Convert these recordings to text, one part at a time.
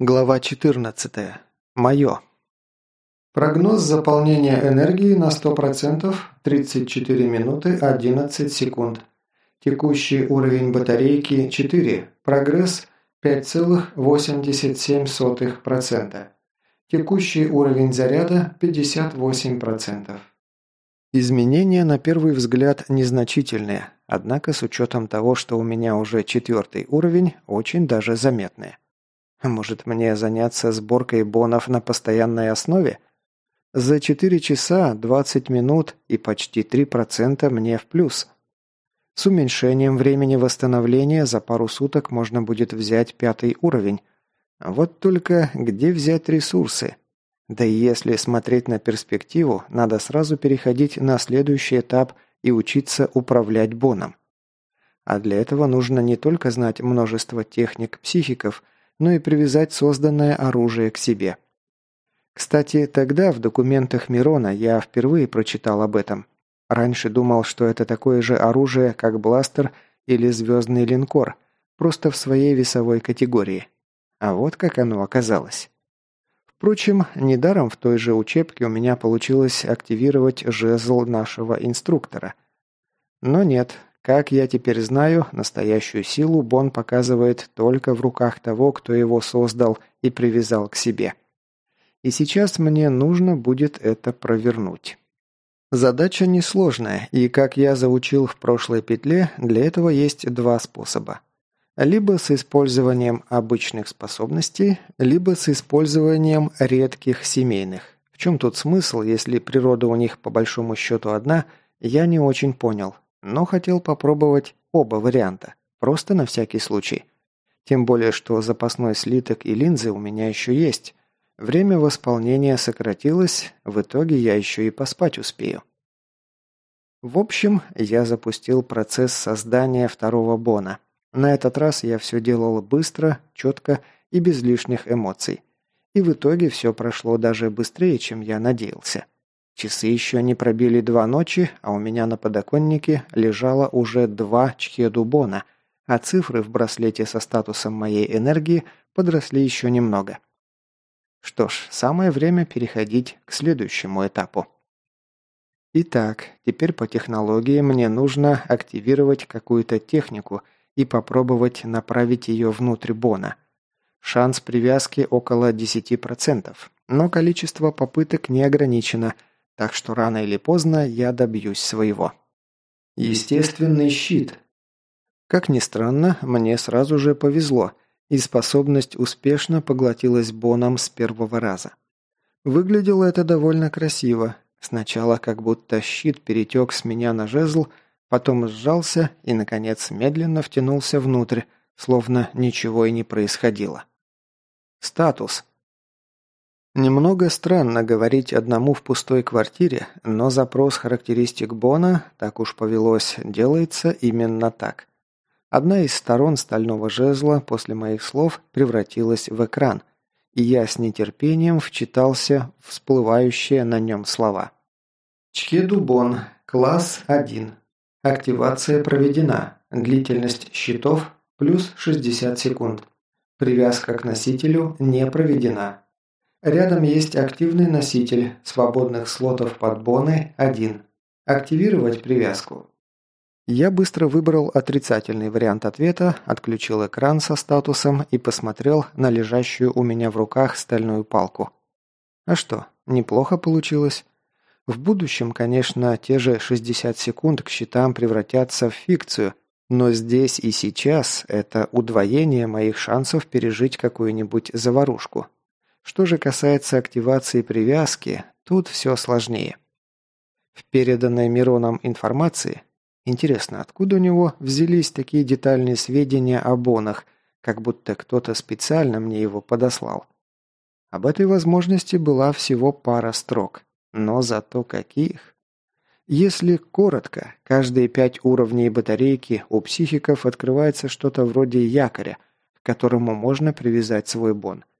Глава 14. Мое. Прогноз заполнения энергии на 100% 34 минуты 11 секунд. Текущий уровень батарейки 4. Прогресс 5,87%. Текущий уровень заряда 58%. Изменения на первый взгляд незначительные, однако с учетом того, что у меня уже четвертый уровень, очень даже заметные. Может, мне заняться сборкой бонов на постоянной основе? За 4 часа, 20 минут и почти 3% мне в плюс. С уменьшением времени восстановления за пару суток можно будет взять пятый уровень. Вот только где взять ресурсы? Да и если смотреть на перспективу, надо сразу переходить на следующий этап и учиться управлять боном. А для этого нужно не только знать множество техник психиков – но и привязать созданное оружие к себе. Кстати, тогда в документах Мирона я впервые прочитал об этом. Раньше думал, что это такое же оружие, как бластер или звездный линкор, просто в своей весовой категории. А вот как оно оказалось. Впрочем, недаром в той же учебке у меня получилось активировать жезл нашего инструктора. Но нет, как я теперь знаю, настоящую силу Бон показывает только в руках того, кто его создал и привязал к себе. И сейчас мне нужно будет это провернуть. Задача несложная, и, как я заучил в прошлой петле, для этого есть два способа. Либо с использованием обычных способностей, либо с использованием редких семейных. В чем тут смысл, если природа у них по большому счету одна, я не очень понял, но хотел попробовать оба варианта, просто на всякий случай. Тем более, что запасной слиток и линзы у меня еще есть. Время восполнения сократилось, в итоге я еще и поспать успею. В общем, я запустил процесс создания второго бона. На этот раз я все делал быстро, четко и без лишних эмоций. И в итоге все прошло даже быстрее, чем я надеялся. Часы еще не пробили два ночи, а у меня на подоконнике лежало уже два чхедубона, а цифры в браслете со статусом моей энергии подросли еще немного. Что ж, самое время переходить к следующему этапу. Итак, теперь по технологии мне нужно активировать какую-то технику и попробовать направить ее внутрь бона. Шанс привязки около 10%, но количество попыток не ограничено – так что рано или поздно я добьюсь своего. Естественный щит. Как ни странно, мне сразу же повезло, и способность успешно поглотилась боном с первого раза. Выглядело это довольно красиво. Сначала как будто щит перетек с меня на жезл, потом сжался и, наконец, медленно втянулся внутрь, словно ничего и не происходило. Статус. Немного странно говорить одному в пустой квартире, но запрос характеристик Бона, так уж повелось, делается именно так. Одна из сторон стального жезла после моих слов превратилась в экран, и я с нетерпением вчитался в всплывающие на нем слова. Чхедубон, класс 1. Активация проведена. Длительность щитов плюс 60 секунд. Привязка к носителю не проведена. Рядом есть активный носитель, свободных слотов под боны – один. Активировать привязку. Я быстро выбрал отрицательный вариант ответа, отключил экран со статусом и посмотрел на лежащую у меня в руках стальную палку. А что, неплохо получилось. В будущем, конечно, те же 60 секунд к счетам превратятся в фикцию, но здесь и сейчас это удвоение моих шансов пережить какую-нибудь заварушку. Что же касается активации привязки, тут все сложнее. В переданной Мироном информации, интересно, откуда у него взялись такие детальные сведения о бонах, как будто кто-то специально мне его подослал. Об этой возможности была всего пара строк, но зато каких. Если коротко, каждые пять уровней батарейки у психиков открывается что-то вроде якоря, к которому можно привязать свой бон –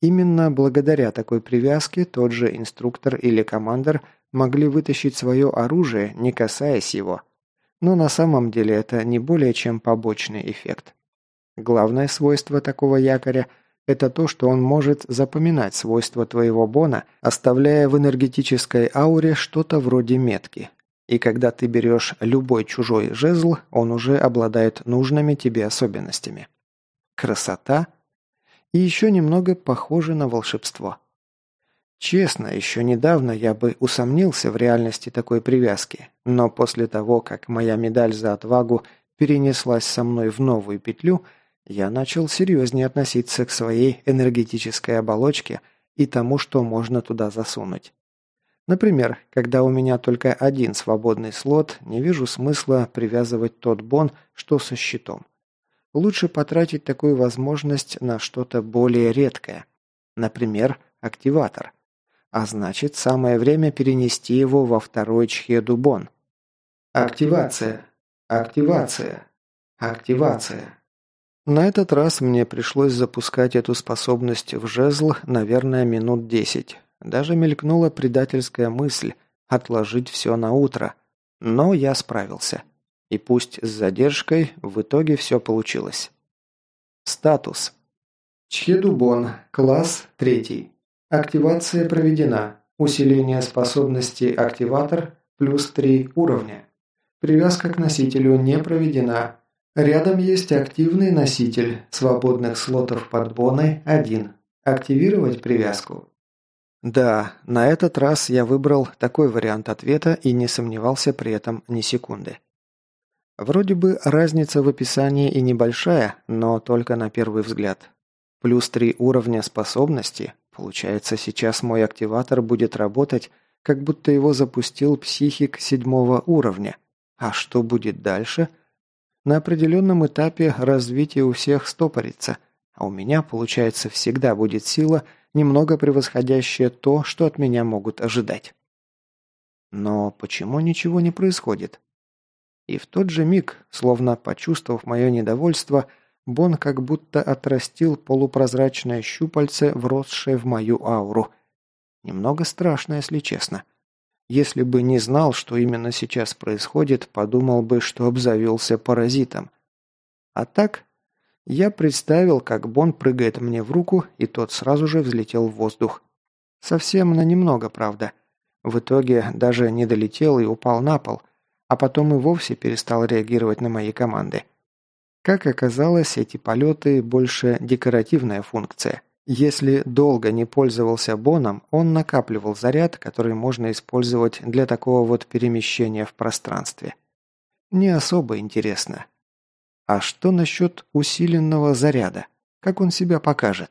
Именно благодаря такой привязке тот же инструктор или командир могли вытащить свое оружие, не касаясь его. Но на самом деле это не более чем побочный эффект. Главное свойство такого якоря – это то, что он может запоминать свойства твоего бона, оставляя в энергетической ауре что-то вроде метки. И когда ты берешь любой чужой жезл, он уже обладает нужными тебе особенностями. Красота и еще немного похоже на волшебство. Честно, еще недавно я бы усомнился в реальности такой привязки, но после того, как моя медаль за отвагу перенеслась со мной в новую петлю, я начал серьезнее относиться к своей энергетической оболочке и тому, что можно туда засунуть. Например, когда у меня только один свободный слот, не вижу смысла привязывать тот бон, что со щитом. Лучше потратить такую возможность на что-то более редкое. Например, активатор. А значит, самое время перенести его во второй чхедубон. Активация. Активация. Активация. На этот раз мне пришлось запускать эту способность в жезл, наверное, минут десять. Даже мелькнула предательская мысль отложить все на утро. Но я справился. И пусть с задержкой, в итоге все получилось. Статус. Чхедубон. Класс 3. Активация проведена. Усиление способности активатор плюс 3 уровня. Привязка к носителю не проведена. Рядом есть активный носитель. Свободных слотов под боной 1. Активировать привязку. Да, на этот раз я выбрал такой вариант ответа и не сомневался при этом ни секунды. Вроде бы разница в описании и небольшая, но только на первый взгляд. Плюс три уровня способности Получается, сейчас мой активатор будет работать, как будто его запустил психик седьмого уровня. А что будет дальше? На определенном этапе развитие у всех стопорится, а у меня, получается, всегда будет сила, немного превосходящая то, что от меня могут ожидать. Но почему ничего не происходит? И в тот же миг, словно почувствовав мое недовольство, Бон как будто отрастил полупрозрачное щупальце, вросшее в мою ауру. Немного страшно, если честно. Если бы не знал, что именно сейчас происходит, подумал бы, что обзавелся паразитом. А так, я представил, как Бон прыгает мне в руку, и тот сразу же взлетел в воздух. Совсем на немного, правда. В итоге даже не долетел и упал на пол, а потом и вовсе перестал реагировать на мои команды. Как оказалось, эти полеты больше декоративная функция. Если долго не пользовался боном, он накапливал заряд, который можно использовать для такого вот перемещения в пространстве. Не особо интересно. А что насчет усиленного заряда? Как он себя покажет?